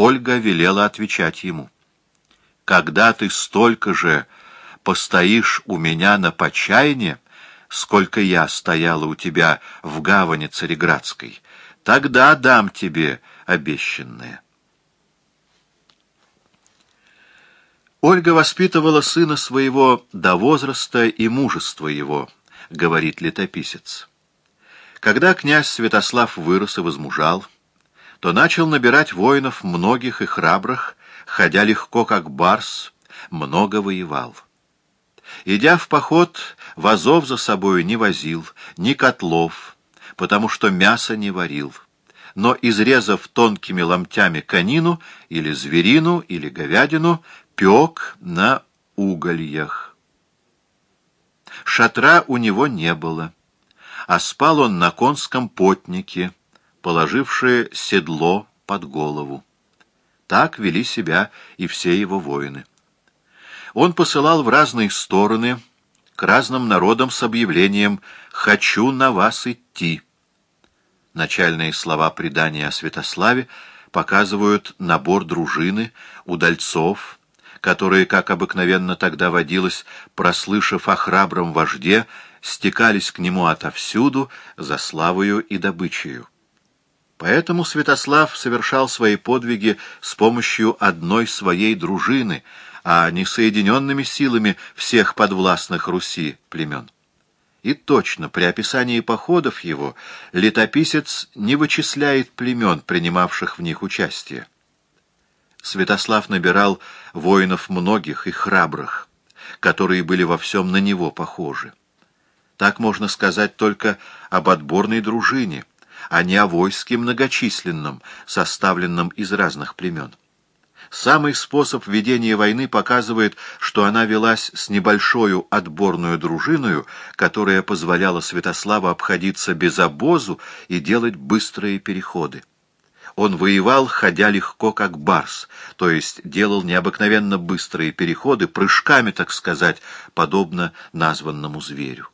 Ольга велела отвечать ему. «Когда ты столько же постоишь у меня на почайне, сколько я стояла у тебя в гавани Цареградской, тогда дам тебе обещанное». Ольга воспитывала сына своего до возраста и мужества его, говорит летописец. Когда князь Святослав вырос и возмужал, то начал набирать воинов многих и храбрых, ходя легко, как барс, много воевал. Идя в поход, вазов за собою не возил, ни котлов, потому что мясо не варил. Но, изрезав тонкими ломтями конину или зверину или говядину, пек на угольях. Шатра у него не было, а спал он на конском потнике, положившее седло под голову. Так вели себя и все его воины. Он посылал в разные стороны, к разным народам с объявлением «Хочу на вас идти». Начальные слова предания о Святославе показывают набор дружины, удальцов, которые, как обыкновенно тогда водилось, прослышав о храбром вожде, стекались к нему отовсюду за славою и добычею. Поэтому Святослав совершал свои подвиги с помощью одной своей дружины, а не соединенными силами всех подвластных Руси племен. И точно, при описании походов его летописец не вычисляет племен, принимавших в них участие. Святослав набирал воинов многих и храбрых, которые были во всем на него похожи. Так можно сказать только об отборной дружине, а не о войске многочисленном, составленном из разных племен. Самый способ ведения войны показывает, что она велась с небольшою отборную дружиною, которая позволяла Святославу обходиться без обозу и делать быстрые переходы. Он воевал, ходя легко, как барс, то есть делал необыкновенно быстрые переходы, прыжками, так сказать, подобно названному зверю.